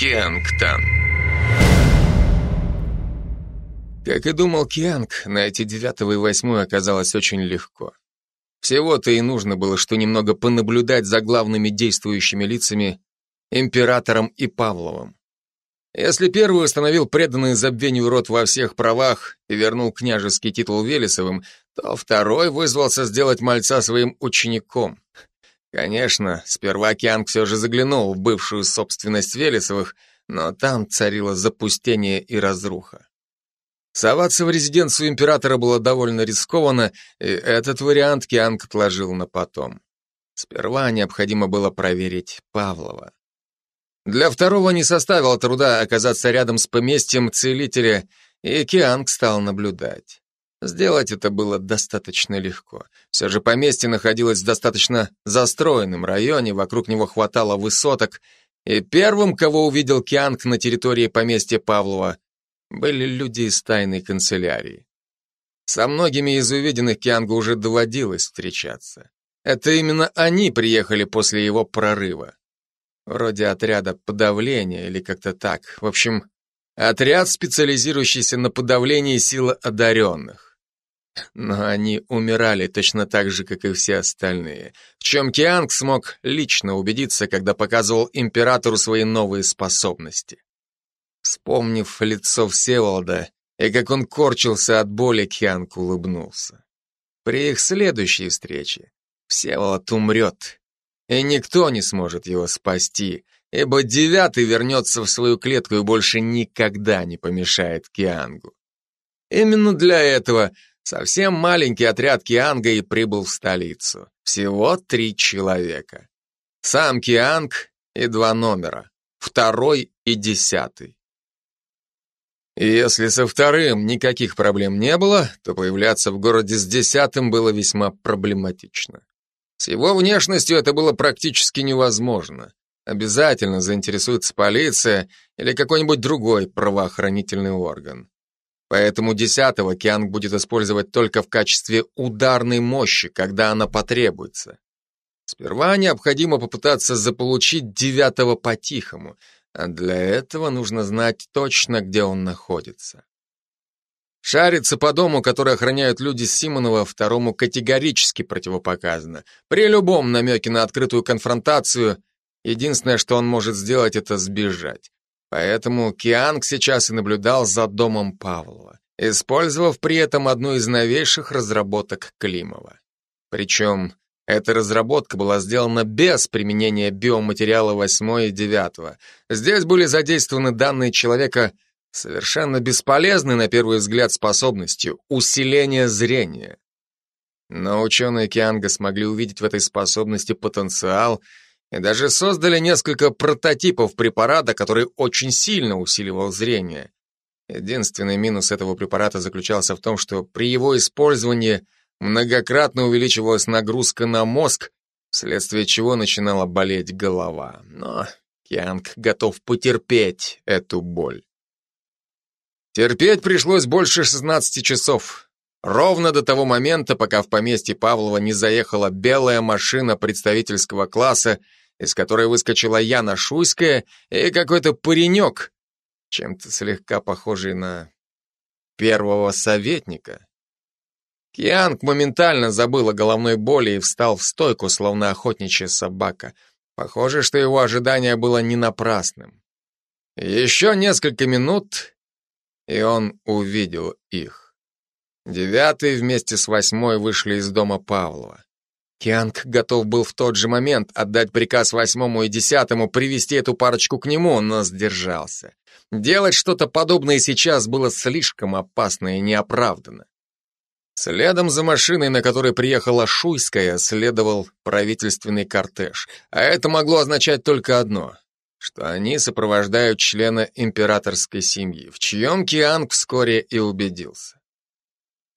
Киангтан. Как и думал Кианг, найти девятого и восьмую оказалось очень легко. Всего-то и нужно было, что немного понаблюдать за главными действующими лицами императором и Павловым. Если первый установил преданный забвению род во всех правах и вернул княжеский титул Велесовым, то второй вызвался сделать мальца своим учеником. Конечно, сперва Кианг все же заглянул в бывшую собственность Велесовых, но там царило запустение и разруха. Соваться в резиденцию императора было довольно рискованно, и этот вариант Кианг отложил на потом. Сперва необходимо было проверить Павлова. Для второго не составило труда оказаться рядом с поместьем целителя, и Кианг стал наблюдать. Сделать это было достаточно легко. Все же поместье находилось в достаточно застроенном районе, вокруг него хватало высоток, и первым, кого увидел Кианг на территории поместья Павлова, были люди из тайной канцелярии. Со многими из увиденных Киангу уже доводилось встречаться. Это именно они приехали после его прорыва. Вроде отряда подавления или как-то так. В общем, отряд, специализирующийся на подавлении силы одаренных. Но они умирали точно так же, как и все остальные, в чем Кианг смог лично убедиться, когда показывал императору свои новые способности. Вспомнив лицо Всеволода и как он корчился от боли, Кианг улыбнулся. При их следующей встрече Всеволод умрет, и никто не сможет его спасти, ибо девятый вернется в свою клетку и больше никогда не помешает Киангу. Именно для этого совсем маленький отряд Кианга и прибыл в столицу. Всего три человека. Сам Кианг и два номера, второй и десятый. И если со вторым никаких проблем не было, то появляться в городе с десятым было весьма проблематично. С его внешностью это было практически невозможно. Обязательно заинтересуется полиция или какой-нибудь другой правоохранительный орган. Поэтому десятого Кианг будет использовать только в качестве ударной мощи, когда она потребуется. Сперва необходимо попытаться заполучить девятого по-тихому — а для этого нужно знать точно, где он находится. Шариться по дому, который охраняют люди Симонова, второму категорически противопоказано. При любом намеке на открытую конфронтацию, единственное, что он может сделать, это сбежать. Поэтому Кианг сейчас и наблюдал за домом Павлова, использовав при этом одну из новейших разработок Климова. Причем эта разработка была сделана без применения биоматериала 8 и 9. Здесь были задействованы данные человека совершенно бесполезной на первый взгляд способностью усиления зрения. Но ученые Кианга смогли увидеть в этой способности потенциал и даже создали несколько прототипов препарата, который очень сильно усиливал зрение. Единственный минус этого препарата заключался в том, что при его использовании – Многократно увеличивалась нагрузка на мозг, вследствие чего начинала болеть голова. Но Кианг готов потерпеть эту боль. Терпеть пришлось больше 16 часов. Ровно до того момента, пока в поместье Павлова не заехала белая машина представительского класса, из которой выскочила Яна Шуйская и какой-то паренек, чем-то слегка похожий на первого советника. Кианг моментально забыл о головной боли и встал в стойку, словно охотничья собака. Похоже, что его ожидание было не напрасным. Еще несколько минут, и он увидел их. Девятый вместе с восьмой вышли из дома Павлова. Кианг готов был в тот же момент отдать приказ восьмому и десятому привести эту парочку к нему, но сдержался. Делать что-то подобное сейчас было слишком опасно и неоправданно. Следом за машиной, на которой приехала Шуйская, следовал правительственный кортеж. А это могло означать только одно, что они сопровождают члена императорской семьи, в чьем Кианг вскоре и убедился.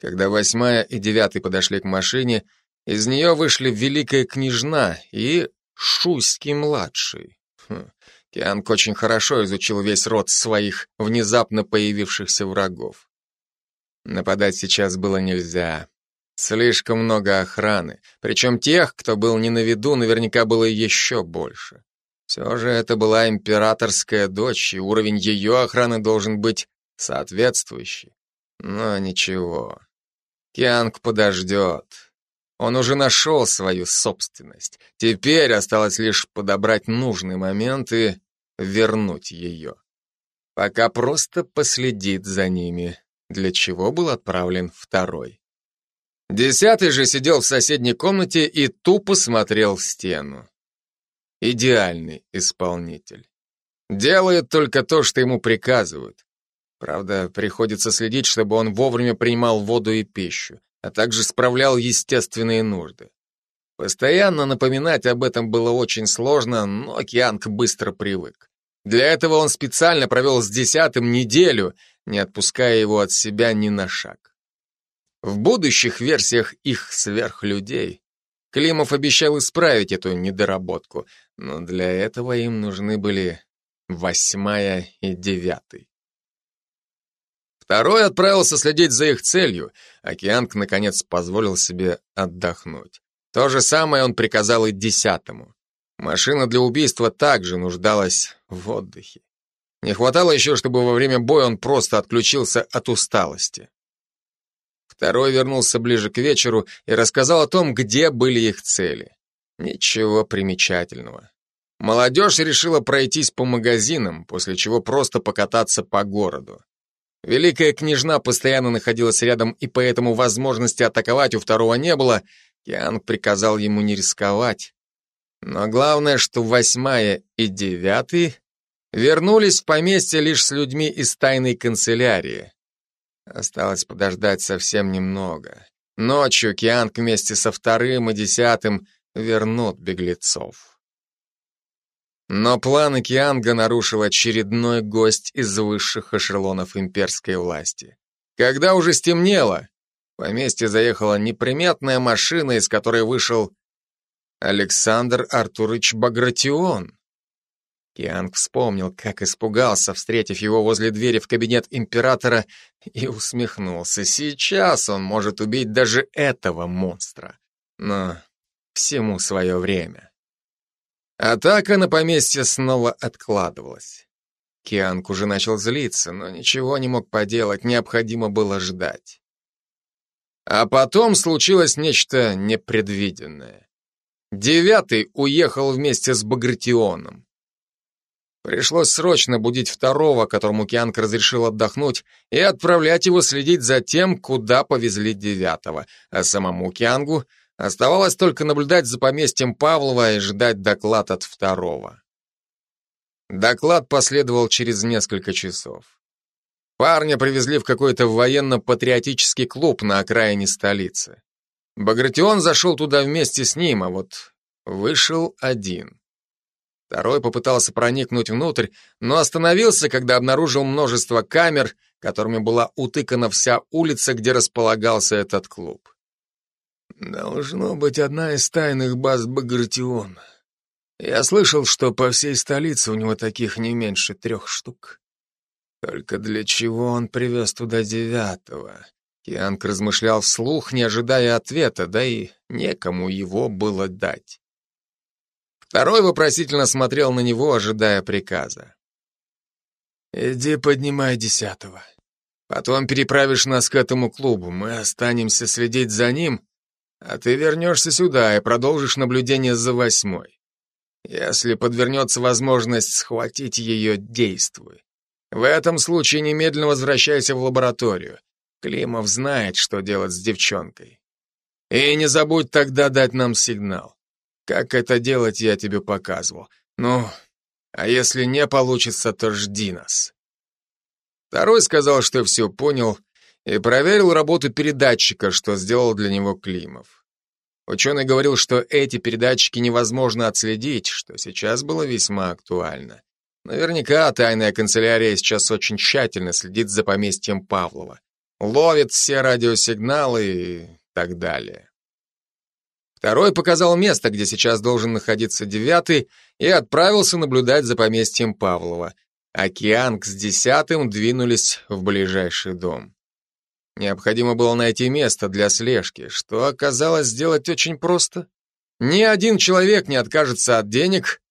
Когда восьмая и девятый подошли к машине, из нее вышли великая княжна и Шуйский-младший. Хм. Кианг очень хорошо изучил весь род своих внезапно появившихся врагов. Нападать сейчас было нельзя. Слишком много охраны, причем тех, кто был не на виду, наверняка было еще больше. Все же это была императорская дочь, и уровень ее охраны должен быть соответствующий. Но ничего. Кианг подождет. Он уже нашел свою собственность. Теперь осталось лишь подобрать нужный момент и вернуть ее. Пока просто последит за ними, для чего был отправлен второй. Десятый же сидел в соседней комнате и тупо смотрел в стену. Идеальный исполнитель. Делает только то, что ему приказывают. Правда, приходится следить, чтобы он вовремя принимал воду и пищу, а также справлял естественные нужды. Постоянно напоминать об этом было очень сложно, но Кианг быстро привык. Для этого он специально провел с десятым неделю, не отпуская его от себя ни на шаг. В будущих версиях их сверхлюдей Климов обещал исправить эту недоработку, но для этого им нужны были восьмая и девятый. Второй отправился следить за их целью, а Кианг, наконец, позволил себе отдохнуть. То же самое он приказал и десятому. Машина для убийства также нуждалась в отдыхе. Не хватало еще, чтобы во время боя он просто отключился от усталости. Второй вернулся ближе к вечеру и рассказал о том, где были их цели. Ничего примечательного. Молодежь решила пройтись по магазинам, после чего просто покататься по городу. Великая княжна постоянно находилась рядом, и поэтому возможности атаковать у второго не было. Кианг приказал ему не рисковать. Но главное, что восьмая и девятый вернулись в поместье лишь с людьми из тайной канцелярии. Осталось подождать совсем немного. Ночью Кианг вместе со вторым и десятым вернут беглецов. Но планы Кианга нарушил очередной гость из высших эшелонов имперской власти. Когда уже стемнело, в поместье заехала неприметная машина, из которой вышел Александр Артурович Багратион. Кианг вспомнил, как испугался, встретив его возле двери в кабинет императора, и усмехнулся. Сейчас он может убить даже этого монстра. Но всему свое время. Атака на поместье снова откладывалась. Кианг уже начал злиться, но ничего не мог поделать, необходимо было ждать. А потом случилось нечто непредвиденное. Девятый уехал вместе с Багратионом. Пришлось срочно будить второго, которому Кианг разрешил отдохнуть, и отправлять его следить за тем, куда повезли девятого, а самому Киангу оставалось только наблюдать за поместьем Павлова и ждать доклад от второго. Доклад последовал через несколько часов. Парня привезли в какой-то военно-патриотический клуб на окраине столицы. Багратион зашел туда вместе с ним, а вот вышел один. Второй попытался проникнуть внутрь, но остановился, когда обнаружил множество камер, которыми была утыкана вся улица, где располагался этот клуб. Должно быть одна из тайных баз Багратиона. Я слышал, что по всей столице у него таких не меньше трех штук. Только для чего он привез туда девятого? Кианг размышлял вслух, не ожидая ответа, да и некому его было дать. Второй вопросительно смотрел на него, ожидая приказа. «Иди поднимай десятого. Потом переправишь нас к этому клубу. Мы останемся следить за ним, а ты вернешься сюда и продолжишь наблюдение за восьмой. Если подвернется возможность схватить ее, действуй. В этом случае немедленно возвращайся в лабораторию. Климов знает, что делать с девчонкой. И не забудь тогда дать нам сигнал. Как это делать, я тебе показывал. Ну, а если не получится, то жди нас. Второй сказал, что все понял, и проверил работу передатчика, что сделал для него Климов. Ученый говорил, что эти передатчики невозможно отследить, что сейчас было весьма актуально. Наверняка тайная канцелярия сейчас очень тщательно следит за поместьем Павлова, ловит все радиосигналы и так далее. Второй показал место, где сейчас должен находиться девятый, и отправился наблюдать за поместьем Павлова. Кианг с десятым двинулись в ближайший дом. Необходимо было найти место для слежки, что оказалось сделать очень просто. Ни один человек не откажется от денег,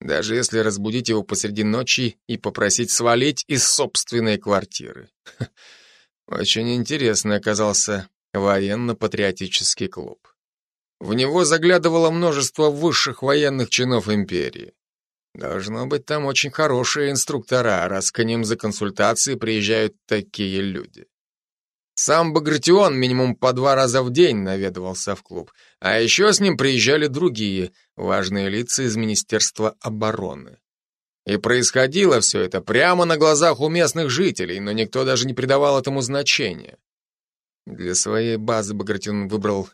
даже если разбудить его посреди ночи и попросить свалить из собственной квартиры. Очень интересный оказался военно-патриотический клуб. В него заглядывало множество высших военных чинов империи. Должно быть, там очень хорошие инструктора, раз к ним за консультацией приезжают такие люди. Сам Багратион минимум по два раза в день наведывался в клуб, а еще с ним приезжали другие важные лица из Министерства обороны. И происходило все это прямо на глазах у местных жителей, но никто даже не придавал этому значения. Для своей базы Багратион выбрал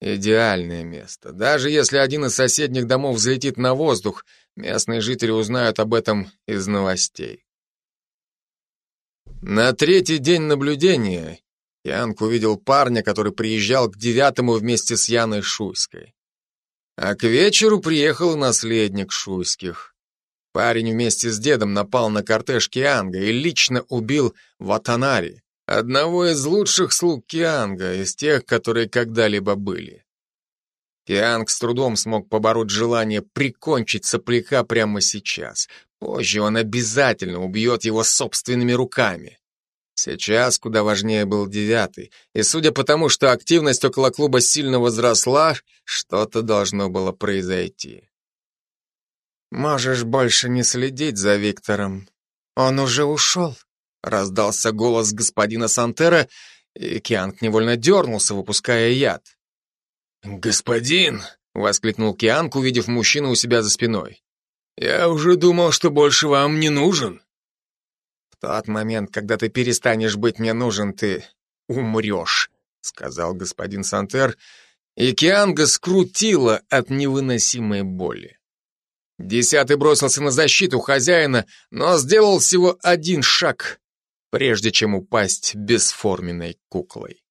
идеальное место. Даже если один из соседних домов взлетит на воздух, местные жители узнают об этом из новостей. На третий день наблюдения Янг увидел парня, который приезжал к девятому вместе с Яной Шуйской. А к вечеру приехал наследник Шуйских. Парень вместе с дедом напал на кортеж Кианга и лично убил Ватанари, одного из лучших слуг Кианга, из тех, которые когда-либо были. Кианг с трудом смог побороть желание прикончить сопляка прямо сейчас. Позже он обязательно убьет его собственными руками. Сейчас куда важнее был девятый, и судя по тому, что активность около клуба сильно возросла, что-то должно было произойти. «Можешь больше не следить за Виктором. Он уже ушел», — раздался голос господина Сантера, и Кианг невольно дернулся, выпуская яд. «Господин!» — воскликнул Кианг, увидев мужчину у себя за спиной. «Я уже думал, что больше вам не нужен» тот момент, когда ты перестанешь быть мне нужен, ты умрешь», — сказал господин Сантер, и Кианга скрутила от невыносимой боли. Десятый бросился на защиту хозяина, но сделал всего один шаг, прежде чем упасть бесформенной куклой.